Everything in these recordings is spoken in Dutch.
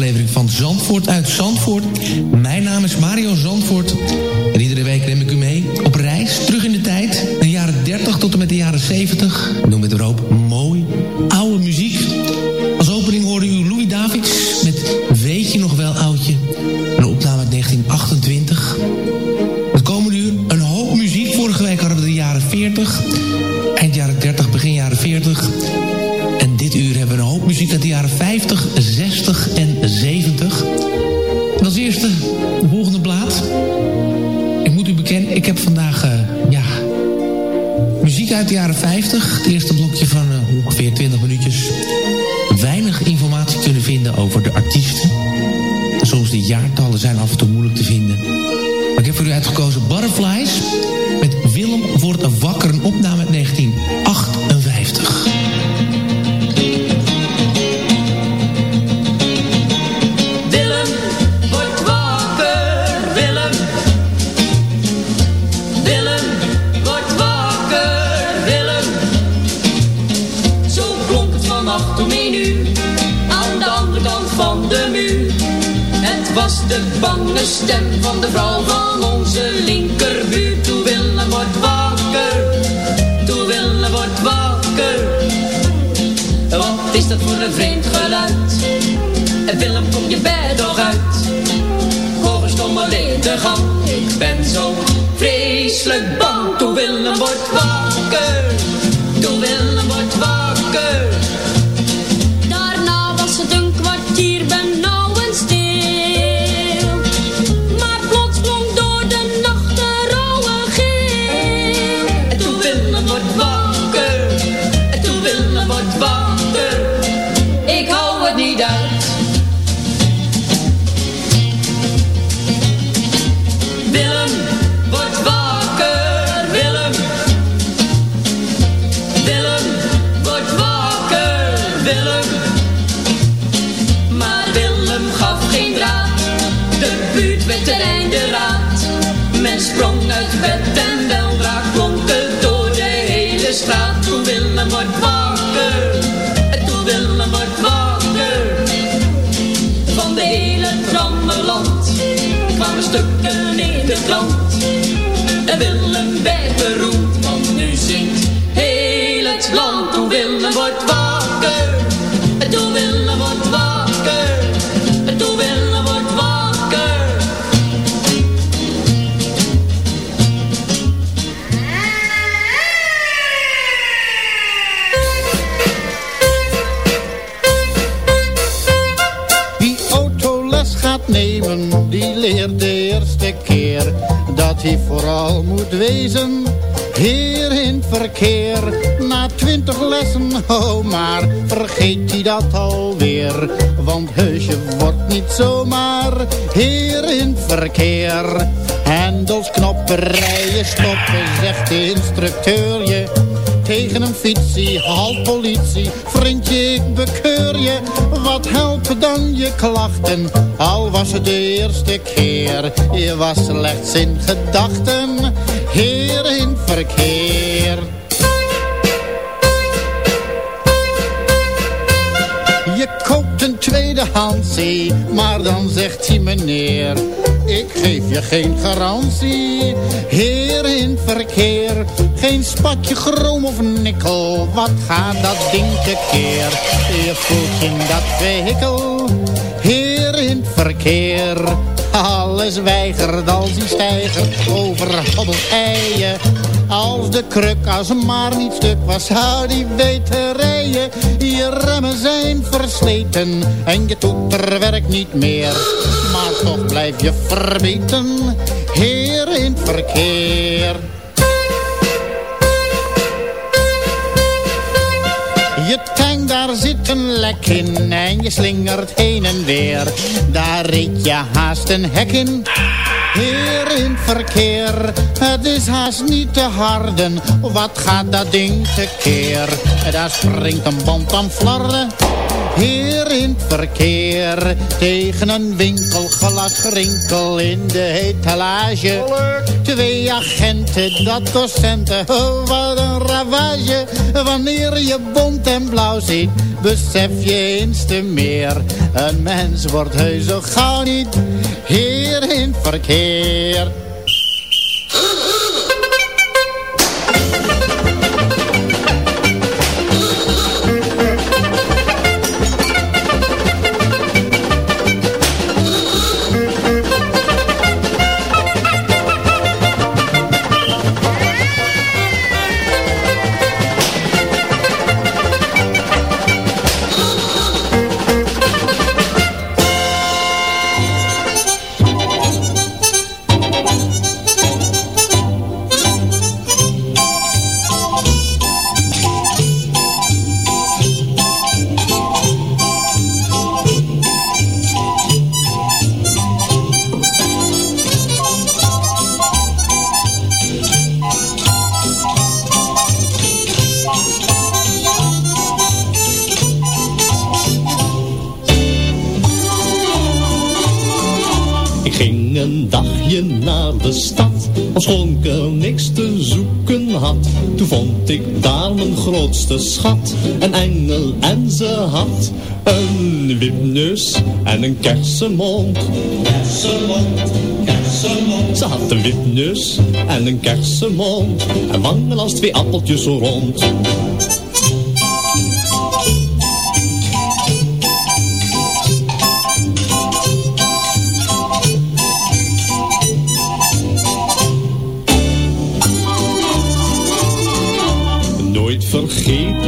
aflevering van Zandvoort uit Zandvoort. Mijn naam is Mario Zandvoort. En iedere week neem ik u mee op reis terug in de tijd. De jaren 30 tot en met de jaren 70. Ik noem het er Willem wordt wakker, en toen Willem wordt wakker, en toen Willem wordt wakker. Wie autoles gaat nemen, die leert de eerste keer dat hij vooral moet wezen. Heer in verkeer, na twintig lessen, oh maar vergeet hij dat alweer. Want heusje wordt niet zomaar heer in verkeer. Hendels, knoppen, rijden, stoppen, zegt de instructeur je tegen een fietsie, halt politie. Vriendje, ik bekeur je, wat helpen dan je klachten? Al was het de eerste keer, je was slechts in gedachten. Heer in verkeer. Je koopt een tweedehandsie, maar dan zegt hij meneer... Ik geef je geen garantie, heer in verkeer. Geen spatje chroom of nikkel, wat gaat dat ding tekeer? Je voelt je in dat vehikel, heer in verkeer. Alles weigert als die stijger over eieren. Als de kruk als maar niet stuk was, zou die weten rijden. Je remmen zijn versleten en je toeter werkt niet meer. Maar toch blijf je verbeten, heer in het verkeer. Je tank, daar zit een lek in en je slingert heen en weer. Daar reed je haast een hek in. Heer in verkeer, het is haast niet te harden. Wat gaat dat ding tekeer? Daar springt een band aan flarden. Heer in het verkeer, tegen een winkelglas gerinkel in de etalage. Twee agenten, dat docenten, oh wat een ravage. Wanneer je bont en blauw ziet, besef je eens te meer. Een mens wordt heus zo gauw niet, heer in het verkeer. Toen vond ik daar mijn grootste schat, een engel en ze had een wipneus en een kersenmond. Kersenmond, kersenmond. Ze had een wipneus en een kersenmond, en wangen als twee appeltjes zo rond.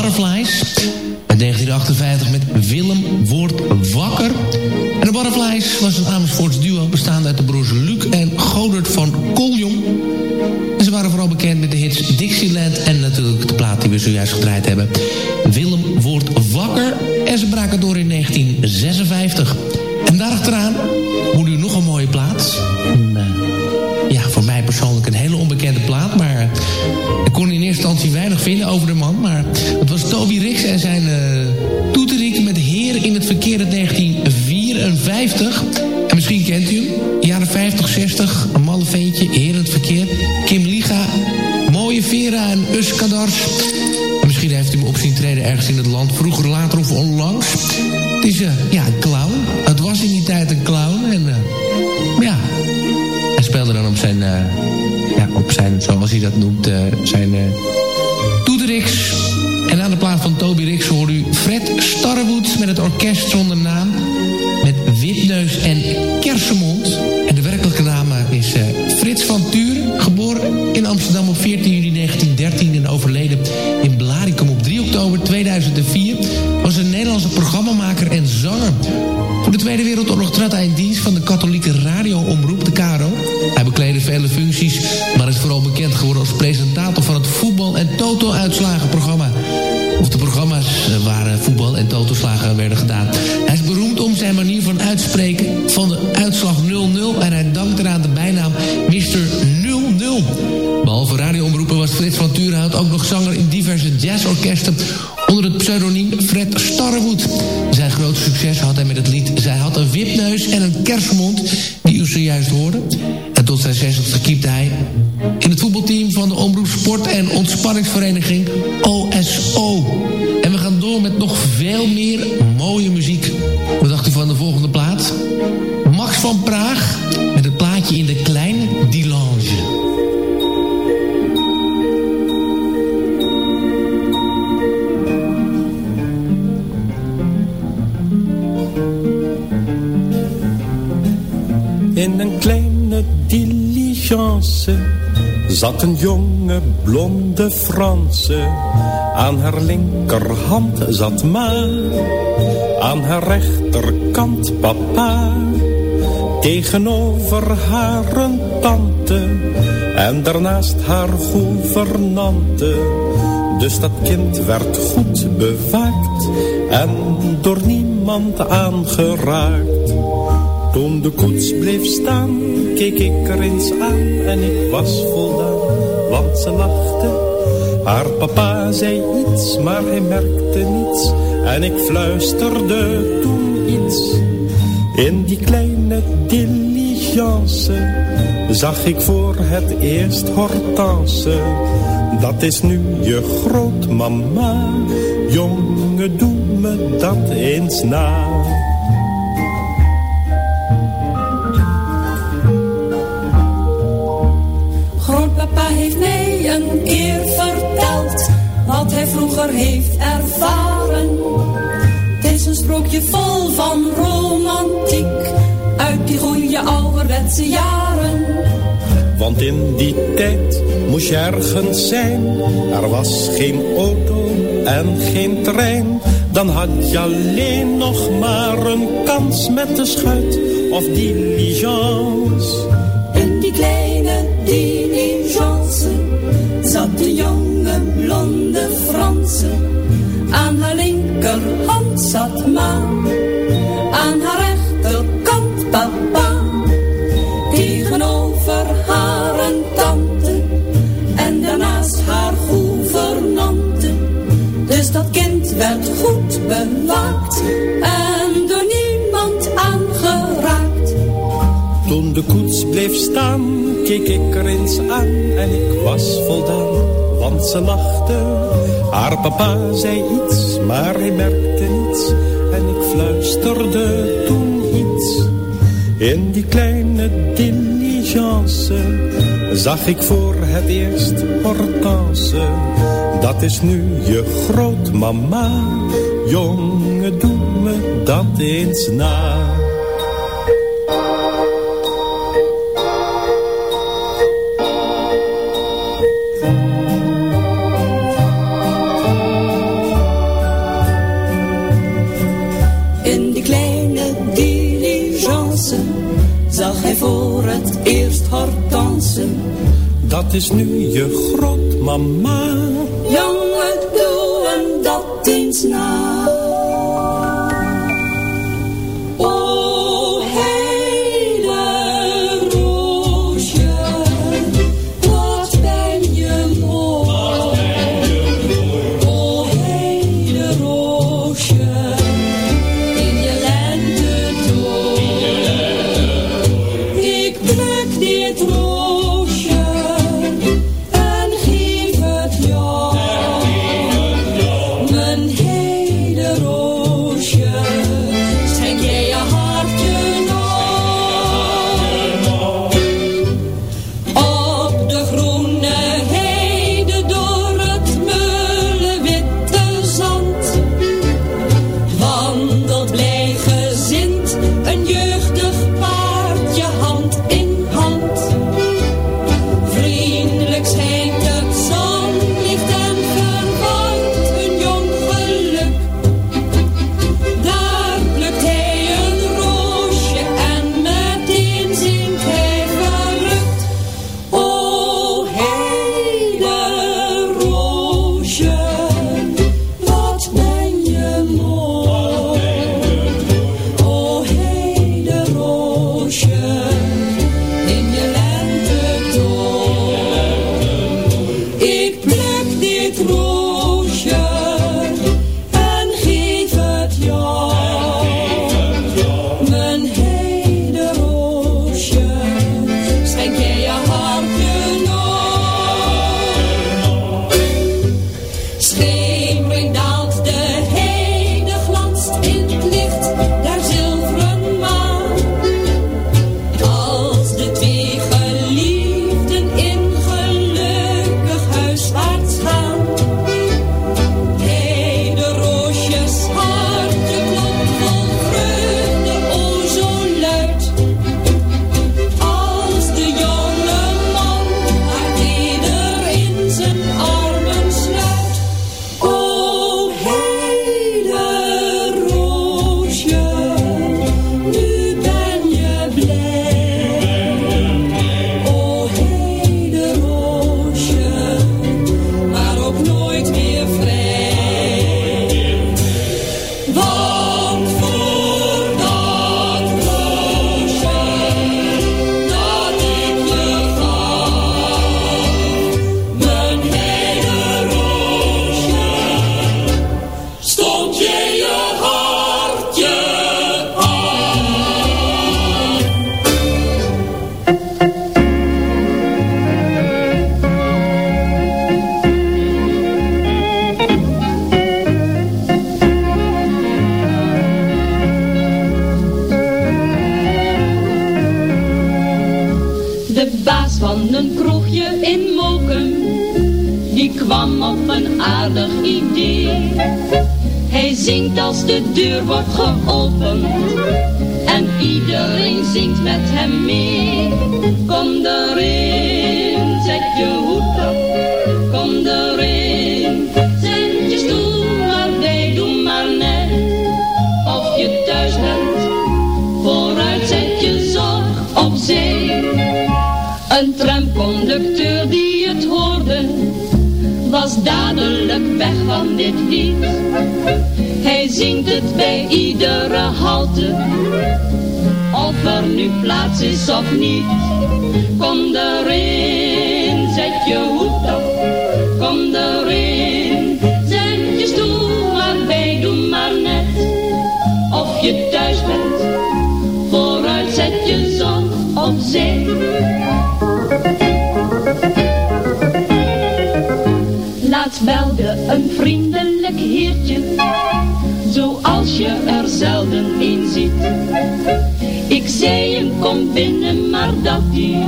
Butterflies. In 1958 met Willem wordt wakker. En de Butterflies was een Amersfoorts duo bestaande uit de broers Luc en Godert van Koljong. En ze waren vooral bekend met de hits Dixieland en natuurlijk de plaat die we zojuist gedraaid hebben. Willem wordt wakker en ze braken door in 1956. En daarachteraan moet u nog een mooie plaat. Eh, ja, voor mij persoonlijk een hele onbekende plaat, maar ik kon in eerste instantie weinig vinden over de man. Maar verkeer in 1954. En misschien kent u hem. Jaren 50, 60, een malle in het verkeer. Kim Liga, Mooie Vera en Uskadars. En misschien heeft u hem op zien treden ergens in het land. Vroeger, later of onlangs. Het is uh, ja, een clown. Het was in die tijd een clown. En uh, ja, hij speelde dan op zijn ja, op zijn, zoals hij dat noemt, uh, zijn uh, toeterix. En aan de plaats van Toby Rix hoort u Fred Starwood met het orkest zonder naam. Onder een jonge blonde Franse. Aan haar linkerhand zat ma, aan haar rechterkant papa. Tegenover haar een tante en daarnaast haar gouvernante. Dus dat kind werd goed bewaakt en door niemand aangeraakt. Toen de koets bleef staan, keek ik er eens aan en ik was voldaan, want ze lachte. Haar papa zei iets, maar hij merkte niets en ik fluisterde toen iets. In die kleine diligence zag ik voor het eerst Hortense. Dat is nu je grootmama, jongen doe me dat eens na. Een keer verteld wat hij vroeger heeft ervaren. Het is een sprookje vol van romantiek uit die goede ouderwetse jaren. Want in die tijd moest je ergens zijn. Er was geen auto en geen trein. Dan had je alleen nog maar een kans met de schuit of diligence. Zat ma, aan haar rechterkant papa. Tegenover haar een tante en daarnaast haar gouvernante. Dus dat kind werd goed bewaakt en door niemand aangeraakt. Toen de koets bleef staan, keek ik er eens aan en ik was voldaan, want ze lachte. Haar papa zei iets, maar hij merkte en ik fluisterde toen iets. In die kleine diligence zag ik voor het eerst Hortense. Dat is nu je grootmama, jongen doe me dat eens na. Dat is nu je grootmama. Jongen, doe hem dat eens na. Laat belde een vriendelijk heertje, zoals je er zelden in ziet. Ik zei hem, kom binnen, maar dat die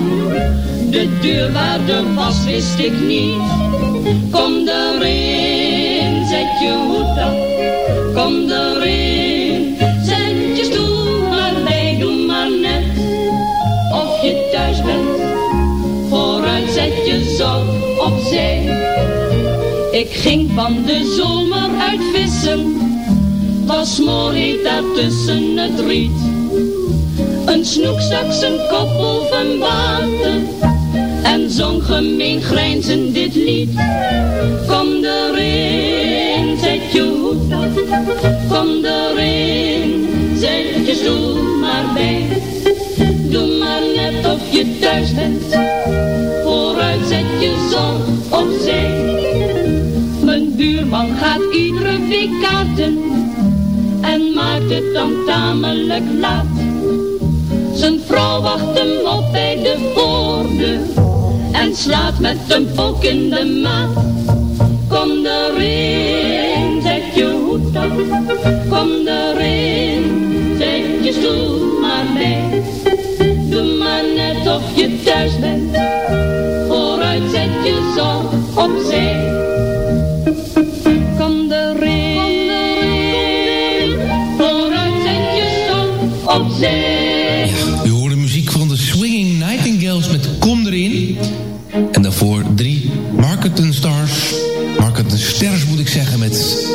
de deur waarde was, wist ik niet. Kom Ik ging van de zomer uit vissen, was mooi daar tussen het riet. Een snoekzak, zijn koppel van water, en zong gemeen grijnzend dit lied. Kom erin, zet je kom erin, zet je stoel maar bij. Doe maar net of je thuis bent en maakt het dan tamelijk laat. Zijn vrouw wacht hem op bij de voordeur en slaat met een pok in de maat. Kom erin, zet je hoed op, kom erin, zet je stoel maar mee. Doe maar net of je thuis bent Sterren moet ik zeggen met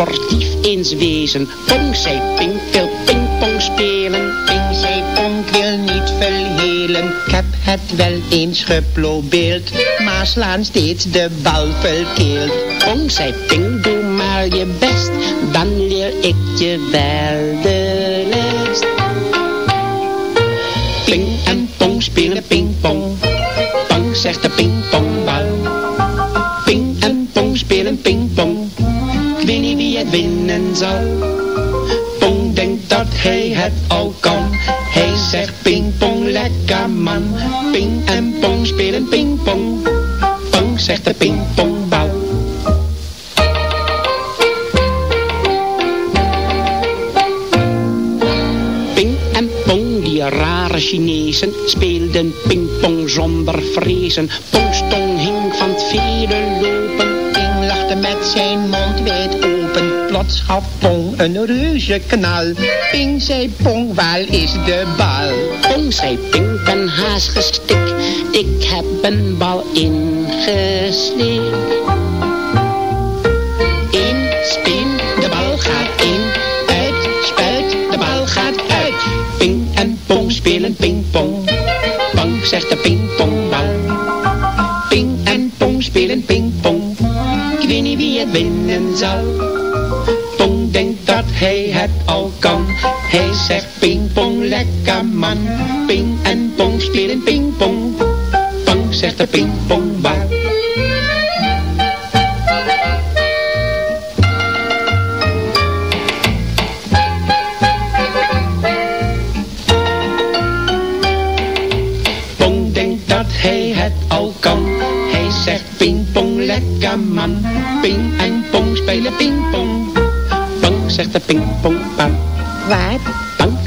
sportief eens wezen. Pong zei ping, wil pingpong spelen. Ping zei pong, wil niet verhelen. Ik heb het wel eens geprobeerd, maar slaan steeds de bal verkeerd. Pong zei ping, doe maar je best, dan leer ik je wel de les. Ping en pong spelen pingpong. Pong zegt de pingpongbal. Winnen zal. Pong denkt dat hij het al kan. Hij zegt pingpong lekker man. Ping en pong spelen pingpong. Pong zegt de pingpongbal. Ping en pong, die rare Chinezen, speelden pingpong zonder vrezen. Pongstong hing van het vele een reuze knal. Ping zei Pong, waar is de bal? Pong zei Ping, ben haast gestikt. Ik heb een bal ingeslikt. Man. Ping en pong spelen pingpong. Pong zegt de pingpongbal. Pong denkt dat hij het al kan. Hij zegt pingpong lekker man. Ping en pong spelen pingpong. Pong zegt de pingpongbal. Waar?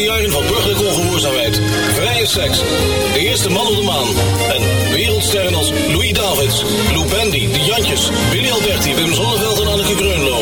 Jaren van burgerlijke ongehoorzaamheid, vrije seks, de eerste man op de maan. En wereldsterren als Louis Davids, Lou Bendy, De Jantjes, Willy Alberti, Wim Zonneveld en Anneke Greunlo.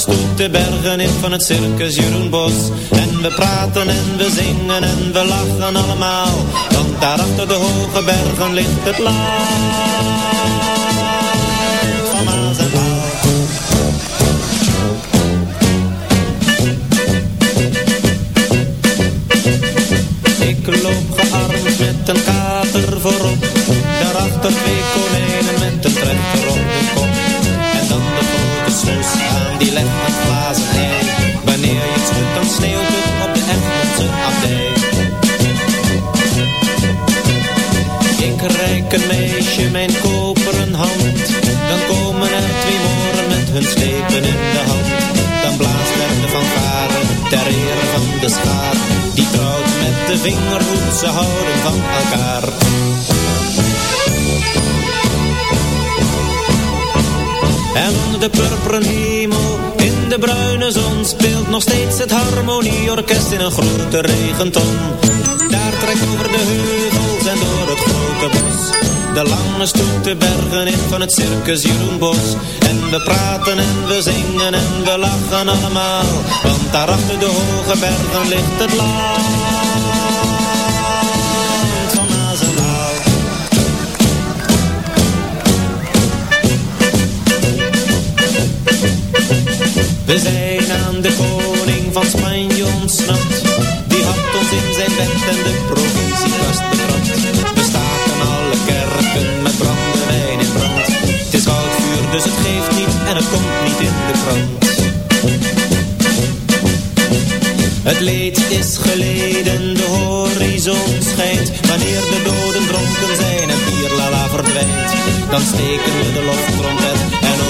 stoet de bergen in van het circus Jeroen Bos. En we praten en we zingen en we lachen allemaal. Want daar achter de hoge bergen ligt het land. De purperen hemel, in de bruine zon Speelt nog steeds het harmonieorkest in een grote regenton. Daar trekt over de heuvels en door het grote bos. De lange stoet de bergen in van het circus Jeroen Bos En we praten en we zingen en we lachen allemaal. Want daar achter de hoge bergen ligt het land We zijn aan de koning van Spanje ontsnapt. Die had ons in zijn bed en de provisiekast betrapt. We staken alle kerken met brandewijn in brand. Het is koud vuur, dus het geeft niet en het komt niet in de krant. Het leed is geleden, de horizon schijnt Wanneer de doden dronken zijn en bierlala verdwijnt Dan steken we de loftrompet en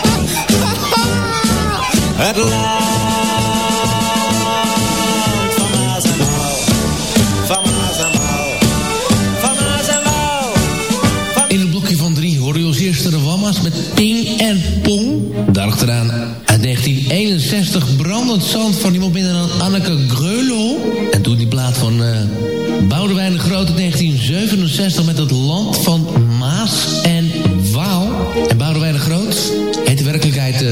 Het land met Ping en Pong. Daarachteraan uit 1961 Brandend Zand van iemand binnen dan Anneke Greulow. En toen die plaat van uh, Boudewijn de Grote 1967 met het land van Maas en Waal. En Boudewijn de Groot de werkelijkheid uh,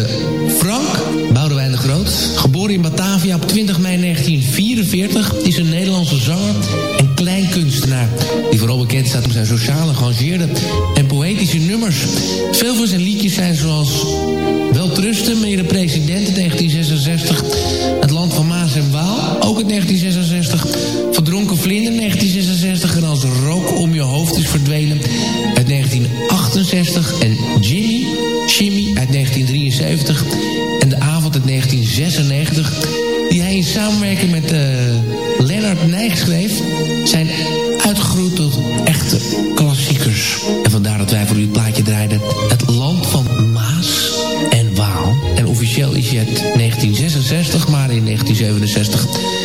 Frank Boudewijn de Groot. Geboren in Batavia op 20 mei 1944 is een Nederlandse zanger en kleinkunstenaar. Die vooral bekend staat om zijn sociale, geëngageerde en poëtische nummers. Veel van zijn liedjes zijn zoals Weltrusten, mede president 1966. Het land van Maas en Waal, ook in 1966. Verdronken vlinder 1966. 1967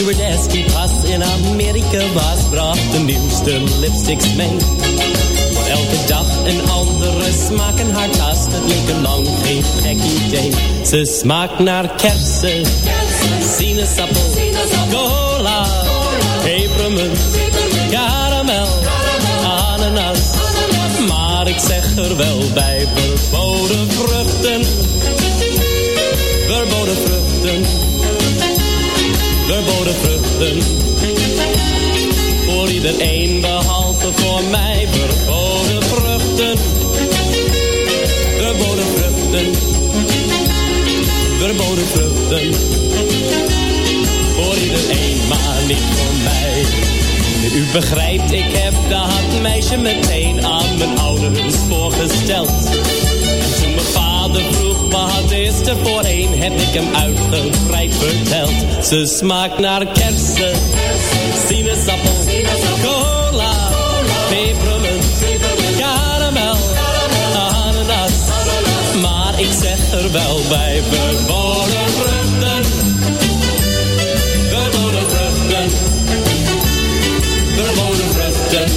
Een stewardess die pas in Amerika was, bracht de nieuwste lipsticks mengt. Voor elke dag een andere smaak en haar tast. Het leek lang geen gek idee. Ze smaakt naar kersen, sinaasappel, cola, pepermunt, karamel, ananas. Maar ik zeg er wel bij, verboden vruchten, verboden vruchten, verboden vruchten. Voor iedereen behalve voor mij, verboden vruchten, verboden vruchten, verboden vruchten. Voor iedereen, maar niet voor mij. U begrijpt, ik heb dat meisje meteen aan mijn ouders voorgesteld. En toen mijn vader vroeg wat is er voor een, heb ik hem uitgebreid verteld. Ze smaakt naar kersen, sinaasappel, cola, pepermunt, karamel, ananas. Maar ik zeg er wel bij, verboden vruchten, verboden vruchten verboden vruchten.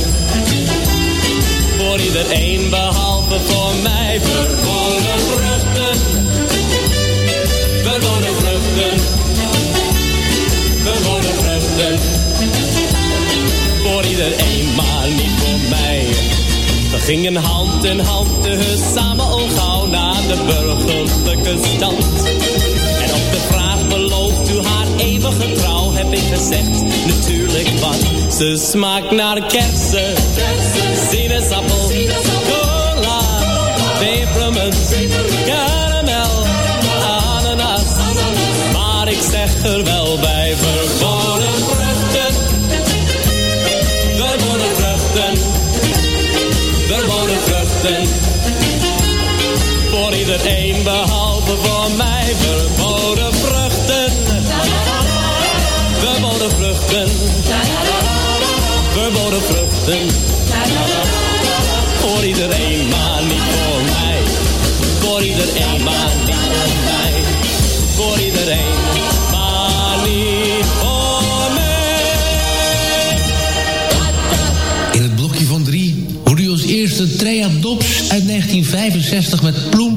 Voor iedereen behalve voor mij gingen hand in hand dus samen al gauw naar de burgerlijke stand. En op de vraag belooft u haar eeuwige trouw heb ik gezegd, natuurlijk wat. Ze smaakt naar kersen, sinaasappel, cola, pepermunt, karamel, ananas. Maar ik zeg er wel behalve voor mij, verboden vruchten. Verboden vruchten. Verboden vruchten. Voor iedereen, maar niet voor mij. Voor iedereen, maar niet voor mij. Voor iedereen, maar niet voor mij. In het blokje van drie eerste Trea Dobbs uit 1965 met Ploem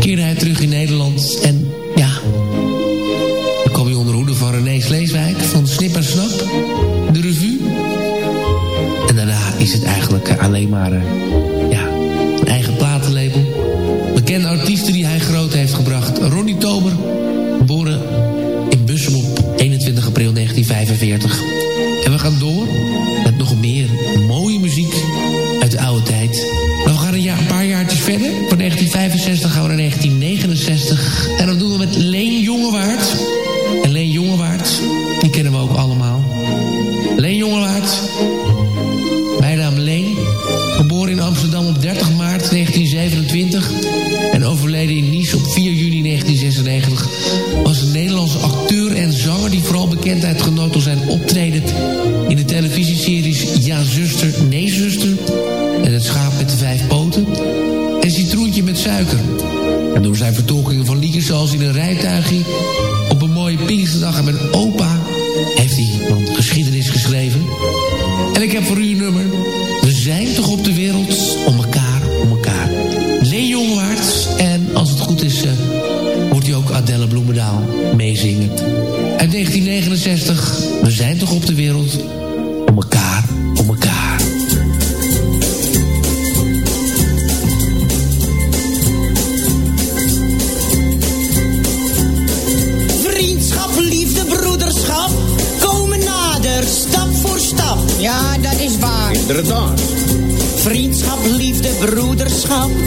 keerde hij terug in Nederland. En ja, dan kwam hij onder hoede van René Sleeswijk van Snippersnap, de revue. En daarna is het eigenlijk eh, alleen maar eh, ja, een eigen platenlabel. Bekende artiesten die hij groot heeft gebracht. Ronnie Tober, geboren in Bussum op 21 april 1945.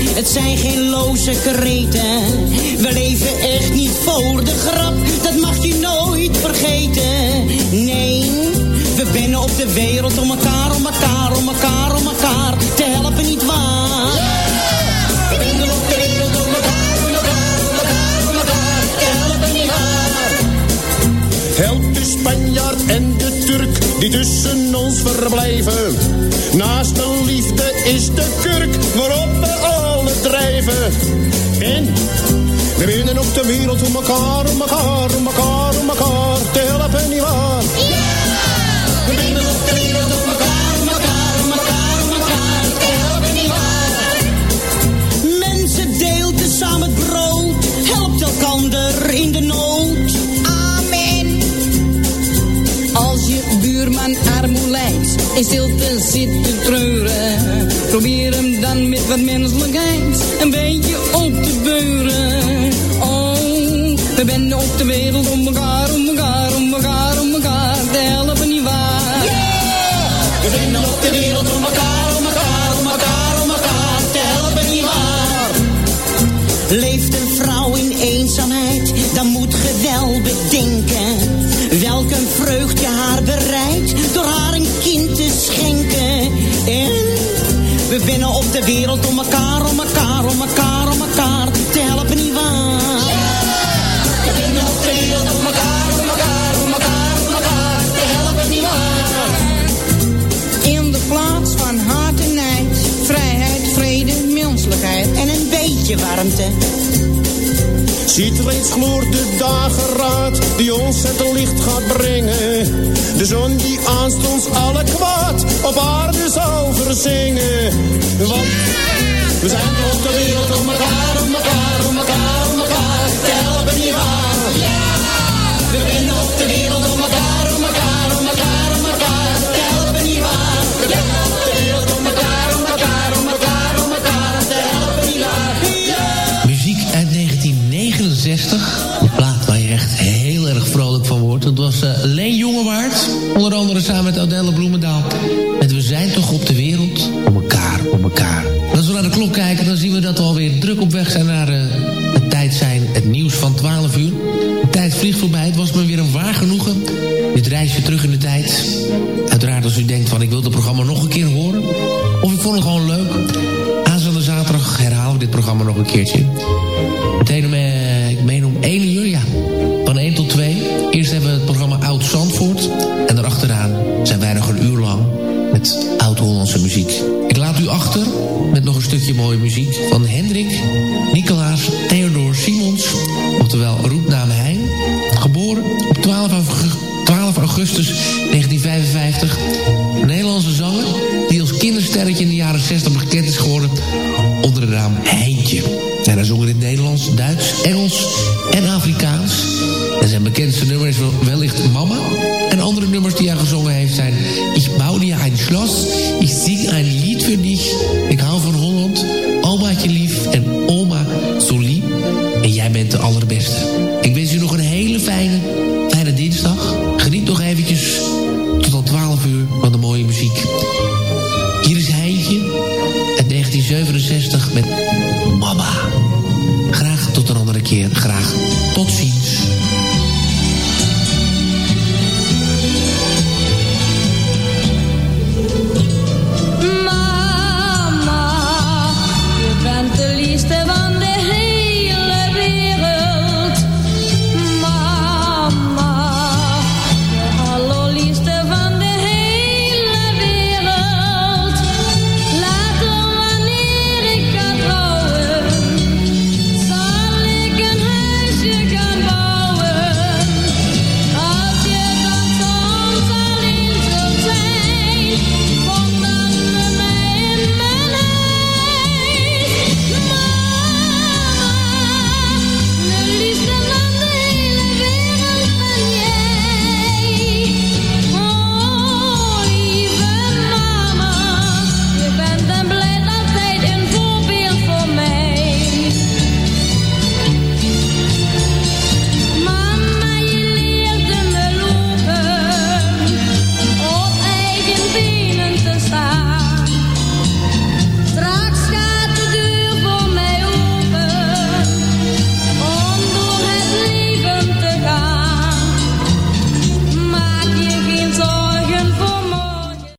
Het zijn geen loze kreten. We leven echt niet voor de grap. Dat mag je nooit vergeten. Nee, we binnen op de wereld om elkaar, om elkaar, om elkaar, om elkaar te helpen, niet waar? We binnen op de wereld om elkaar, om elkaar, om elkaar, te helpen, niet waar? Help de Spanjaard en de Turk die tussen ons verblijven. Naast de liefde is de kurk waarop en we winnen op de wereld om elkaar, om elkaar, om elkaar, om elkaar te helpen, nietwaar? Ja! We winnen op de wereld om elkaar, om elkaar, om elkaar, om elkaar te helpen, nietwaar? Mensen deelden samen het brood, helpt elkander in de nood. Amen. Als je buurman armoe lijdt, in stilte zit te treuren, probeer hem dan met wat mensen They don't throw beetje warmte. Ziet reeds gloort de dageraad die ons het licht gaat brengen. De zon die aanst ons alle kwaad op aarde zal verzingen. Want we zijn op de wereld om elkaar, om elkaar, om elkaar, om elkaar, Stel helpen niet waar. kitchen. für dich